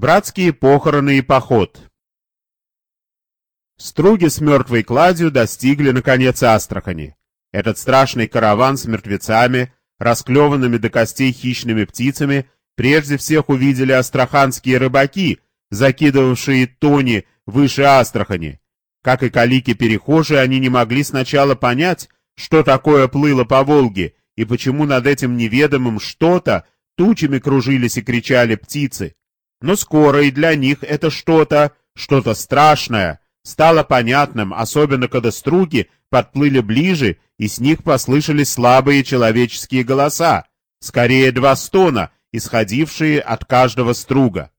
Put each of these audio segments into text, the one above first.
Братские похороны и поход. Струги с мертвой кладью достигли, наконец, Астрахани. Этот страшный караван с мертвецами, расклеванными до костей хищными птицами, прежде всех увидели астраханские рыбаки, закидывавшие тони выше Астрахани. Как и калики-перехожие, они не могли сначала понять, что такое плыло по Волге, и почему над этим неведомым что-то тучами кружились и кричали птицы. Но скоро и для них это что-то, что-то страшное, стало понятным, особенно когда струги подплыли ближе, и с них послышались слабые человеческие голоса, скорее два стона, исходившие от каждого струга.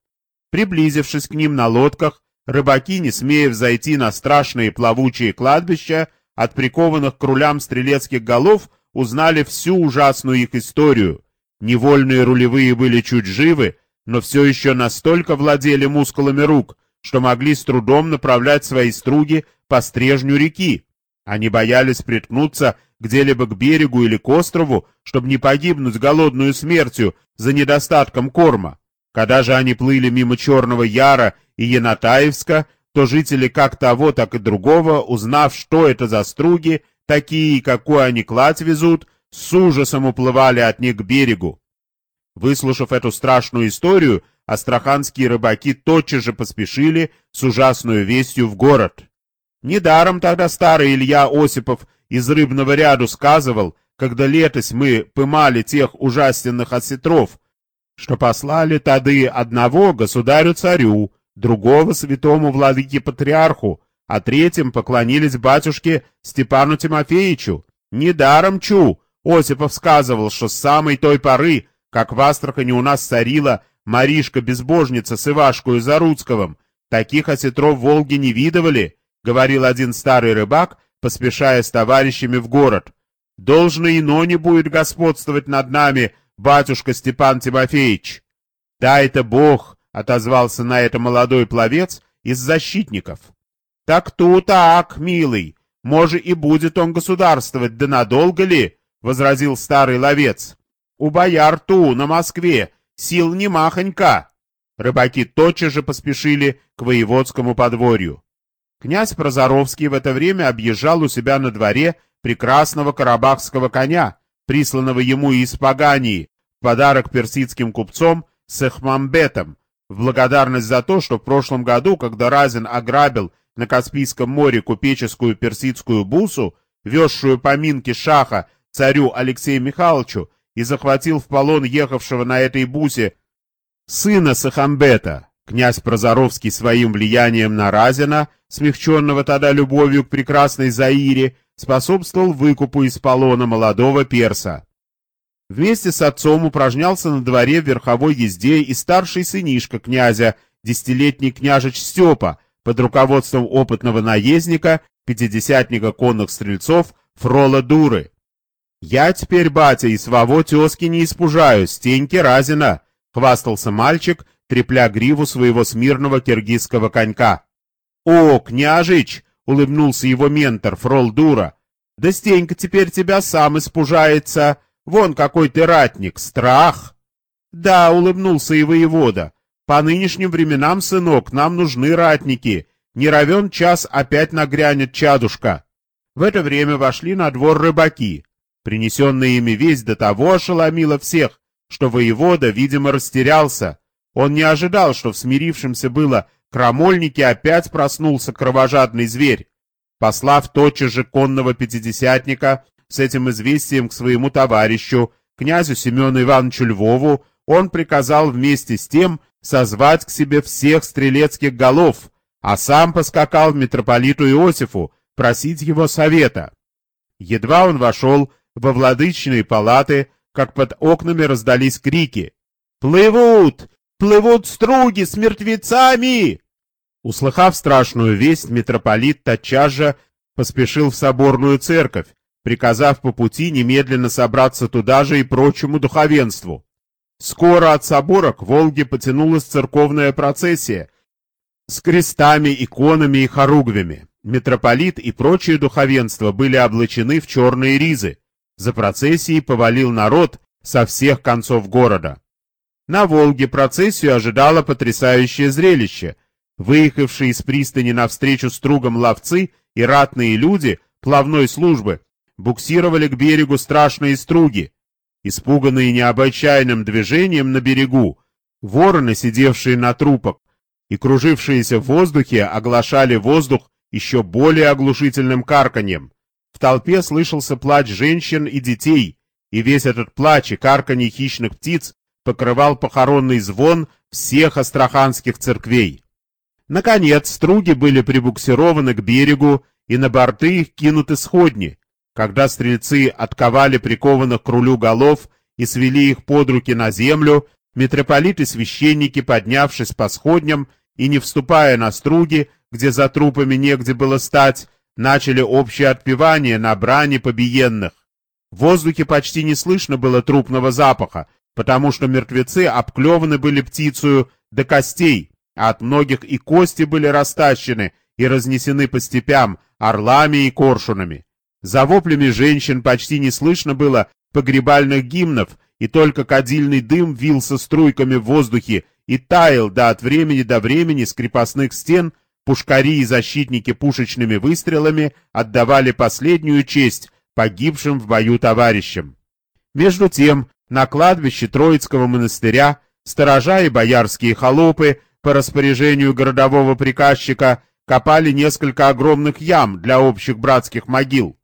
Приблизившись к ним на лодках, рыбаки, не смея взойти на страшные плавучие кладбища, от прикованных к рулям стрелецких голов узнали всю ужасную их историю. Невольные рулевые были чуть живы, но все еще настолько владели мускулами рук, что могли с трудом направлять свои струги по стрежню реки. Они боялись приткнуться где-либо к берегу или к острову, чтобы не погибнуть голодную смертью за недостатком корма. Когда же они плыли мимо Черного Яра и Янатаевска, то жители как того, так и другого, узнав, что это за струги, такие, какой они кладь везут, с ужасом уплывали от них к берегу. Выслушав эту страшную историю, астраханские рыбаки тотчас же поспешили с ужасной вестью в город. Недаром тогда старый Илья Осипов из рыбного ряду сказывал, когда летось мы пымали тех ужасных осетров, что послали тады одного государю-царю, другого святому владыке-патриарху, а третьим поклонились батюшке Степану Тимофеевичу. Недаром чу, Осипов сказывал, что с самой той поры как в Астрахани у нас царила Маришка-безбожница с Ивашкою Заруцковым. Таких осетров в Волге не видывали, — говорил один старый рыбак, поспешая с товарищами в город. Должно ино не будет господствовать над нами, батюшка Степан Тимофеевич. Да это Бог, — отозвался на это молодой пловец из защитников. Так то так, милый, может и будет он государствовать, да надолго ли? — возразил старый ловец. У бояр ту, на Москве, сил не махонька. Рыбаки тотчас же поспешили к воеводскому подворью. Князь Прозоровский в это время объезжал у себя на дворе прекрасного карабахского коня, присланного ему из Пагании, в подарок персидским купцом Сехмамбетом, в благодарность за то, что в прошлом году, когда Разин ограбил на Каспийском море купеческую персидскую бусу, везшую поминки шаха царю Алексею Михайловичу, и захватил в полон ехавшего на этой бусе сына Сахамбета. Князь Прозоровский своим влиянием на Разина, смягченного тогда любовью к прекрасной Заире, способствовал выкупу из полона молодого перса. Вместе с отцом упражнялся на дворе в верховой езде и старший сынишка князя, десятилетний княжич Степа, под руководством опытного наездника, пятидесятника конных стрельцов Фрола Дуры. «Я теперь, батя, и своего тезки не испужаюсь, Стеньки Разина!» — хвастался мальчик, трепля гриву своего смирного киргизского конька. «О, княжич!» — улыбнулся его ментор, фрол Дура. «Да Стенька теперь тебя сам испужается. Вон какой ты ратник, страх!» «Да», — улыбнулся и воевода. «По нынешним временам, сынок, нам нужны ратники. Не равен час опять нагрянет чадушка». В это время вошли на двор рыбаки. Принесенная ими весть до того ошеломила всех, что воевода, видимо, растерялся. Он не ожидал, что в смирившемся было крамольнике опять проснулся кровожадный зверь. Послав тотчас же конного пятидесятника с этим известием к своему товарищу, князю Семену Ивановичу Львову, он приказал вместе с тем созвать к себе всех стрелецких голов, а сам поскакал митрополиту Иосифу просить его совета. Едва он вошел во владычные палаты, как под окнами раздались крики. «Плывут! Плывут струги с мертвецами!» Услыхав страшную весть, митрополит тотчас же поспешил в соборную церковь, приказав по пути немедленно собраться туда же и прочему духовенству. Скоро от собора к Волге потянулась церковная процессия с крестами, иконами и хоругвями. Митрополит и прочее духовенство были облачены в черные ризы. За процессией повалил народ со всех концов города. На Волге процессию ожидало потрясающее зрелище. Выехавшие из пристани навстречу стругам ловцы и ратные люди плавной службы буксировали к берегу страшные струги. Испуганные необычайным движением на берегу, вороны, сидевшие на трупах и кружившиеся в воздухе, оглашали воздух еще более оглушительным карканьем. В толпе слышался плач женщин и детей, и весь этот плач и карканье хищных птиц покрывал похоронный звон всех астраханских церквей. Наконец, струги были прибуксированы к берегу, и на борты их кинуты сходни, когда стрельцы отковали прикованных к рулю голов и свели их под руки на землю, митрополиты священники, поднявшись по сходням и не вступая на струги, где за трупами негде было стать, начали общее отпевание на брани побиенных. В воздухе почти не слышно было трупного запаха, потому что мертвецы обклеваны были птицею до костей, а от многих и кости были растащены и разнесены по степям орлами и коршунами. За воплями женщин почти не слышно было погребальных гимнов, и только кадильный дым вился струйками в воздухе и таял, да от времени до времени с крепостных стен пушкари и защитники пушечными выстрелами отдавали последнюю честь погибшим в бою товарищам. Между тем, на кладбище Троицкого монастыря сторожа и боярские холопы по распоряжению городового приказчика копали несколько огромных ям для общих братских могил.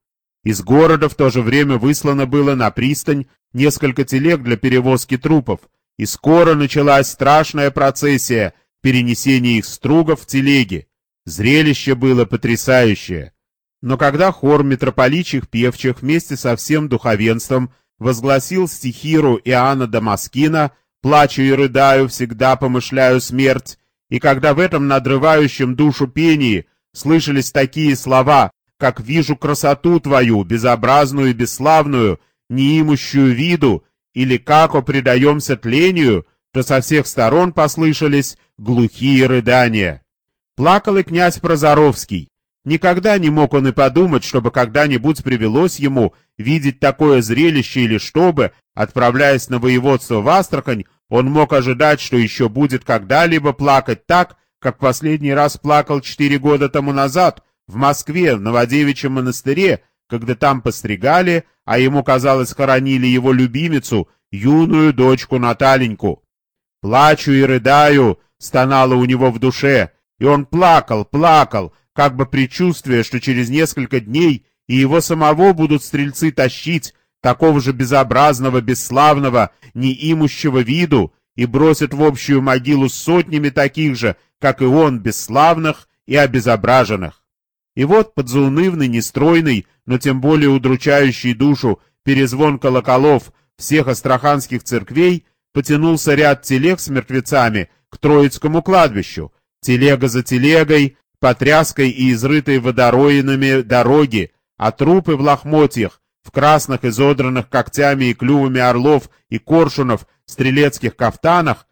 Из города в то же время выслано было на пристань несколько телег для перевозки трупов, и скоро началась страшная процессия перенесения их стругов в телеги. Зрелище было потрясающее. Но когда хор митрополичих певчих вместе со всем духовенством возгласил стихиру Иоанна Дамаскина «Плачу и рыдаю, всегда помышляю смерть», и когда в этом надрывающем душу пении слышались такие слова как вижу красоту твою, безобразную и бесславную, неимущую виду, или како предаемся тлению, то со всех сторон послышались глухие рыдания. Плакал и князь Прозоровский. Никогда не мог он и подумать, чтобы когда-нибудь привелось ему видеть такое зрелище или чтобы, отправляясь на воеводство в Астрахань, он мог ожидать, что еще будет когда-либо плакать так, как последний раз плакал четыре года тому назад, в Москве, в Новодевичьем монастыре, когда там постригали, а ему, казалось, хоронили его любимицу, юную дочку Наталеньку. «Плачу и рыдаю», — стонало у него в душе, и он плакал, плакал, как бы предчувствуя, что через несколько дней и его самого будут стрельцы тащить, такого же безобразного, бесславного, неимущего виду, и бросят в общую могилу с сотнями таких же, как и он, бесславных и обезображенных. И вот под заунывный, нестройный, но тем более удручающий душу перезвон колоколов всех астраханских церквей потянулся ряд телег с мертвецами к Троицкому кладбищу, телега за телегой, потряской и изрытой водороинами дороги, а трупы в лохмотьях, в красных изодранных когтями и клювами орлов и коршунов стрелецких кафтанах,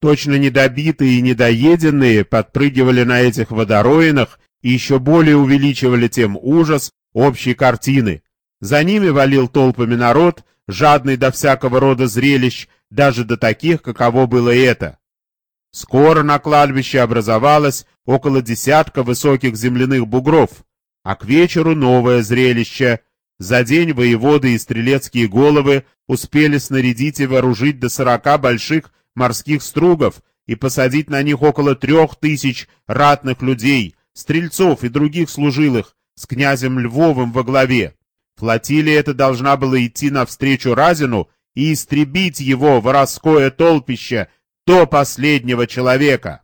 точно недобитые и недоеденные, подпрыгивали на этих водороинах и еще более увеличивали тем ужас общей картины. За ними валил толпами народ, жадный до всякого рода зрелищ, даже до таких, каково было это. Скоро на кладбище образовалось около десятка высоких земляных бугров, а к вечеру новое зрелище. За день воеводы и стрелецкие головы успели снарядить и вооружить до сорока больших морских стругов и посадить на них около трех тысяч ратных людей, стрельцов и других служилых с князем Львовым во главе. Флотилия эта должна была идти навстречу Разину и истребить его воровское толпище до последнего человека.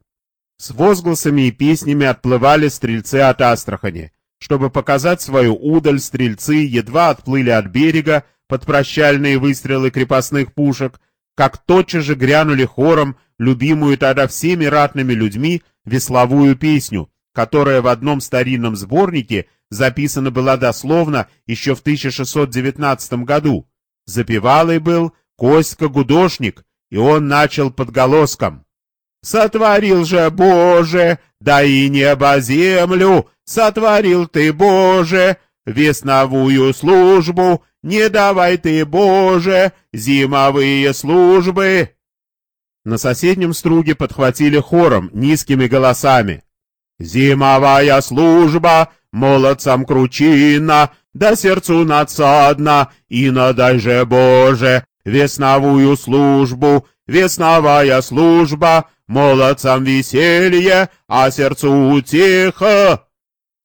С возгласами и песнями отплывали стрельцы от Астрахани. Чтобы показать свою удаль, стрельцы едва отплыли от берега под прощальные выстрелы крепостных пушек, как тотчас же грянули хором любимую тогда всеми ратными людьми весловую песню, которая в одном старинном сборнике записана была дословно еще в 1619 году. Запевалый был Костька Гудошник, и он начал подголоском. «Сотворил же, Боже, да и небо землю, сотворил ты, Боже, весновую службу, не давай ты, Боже, зимовые службы». На соседнем струге подхватили хором низкими голосами. «Зимовая служба, молодцам кручина, да сердцу надсадно, и надай же, Боже, весновую службу, весновая служба, молодцам веселье, а сердцу утеха!»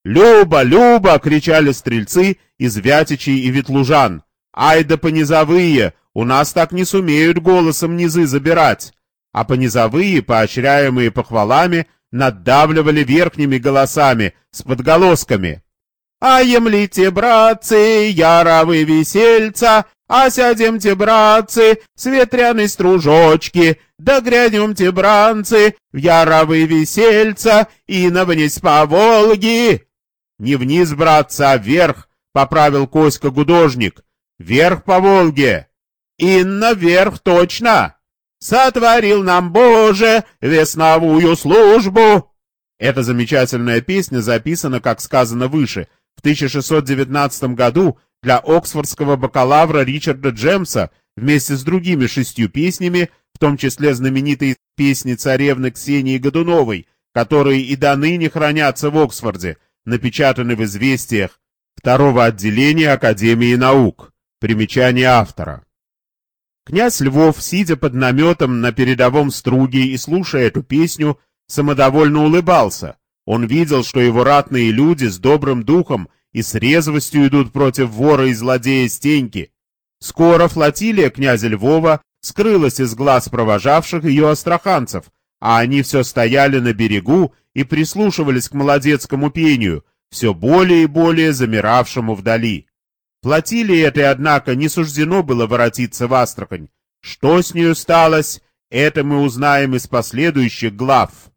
«Люба, Люба!» — кричали стрельцы из Вятичей и Ветлужан. «Ай да понизовые! У нас так не сумеют голосом низы забирать!» А понизовые, поощряемые похвалами, надавливали верхними голосами с подголосками. «А емлите, братцы, яровы весельца, а сядемте, братцы, с ветряной стружочки, да грянемте, бранцы, в яровы весельца и на вниз по Волге!» «Не вниз, братцы, а вверх!» — поправил Коська гудожник. «Вверх по Волге!» «И наверх точно!» «Сотворил нам, Боже, весновую службу!» Эта замечательная песня записана, как сказано выше, в 1619 году для оксфордского бакалавра Ричарда Джемса вместе с другими шестью песнями, в том числе знаменитой песни царевны Ксении Годуновой, которые и до ныне хранятся в Оксфорде, напечатаны в «Известиях» второго отделения Академии наук. Примечание автора. Князь Львов, сидя под наметом на передовом струге и слушая эту песню, самодовольно улыбался. Он видел, что его ратные люди с добрым духом и с резвостью идут против вора и злодея Стеньки. Скоро флотилия князя Львова скрылась из глаз провожавших ее астраханцев, а они все стояли на берегу и прислушивались к молодецкому пению, все более и более замиравшему вдали. Флотилии этой, однако, не суждено было воротиться в Астрахань. Что с нею сталось, это мы узнаем из последующих глав.